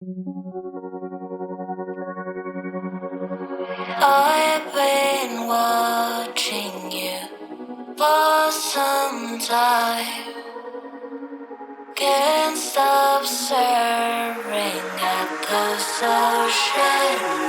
I've been watching you for some time. Can't stop staring at the ocean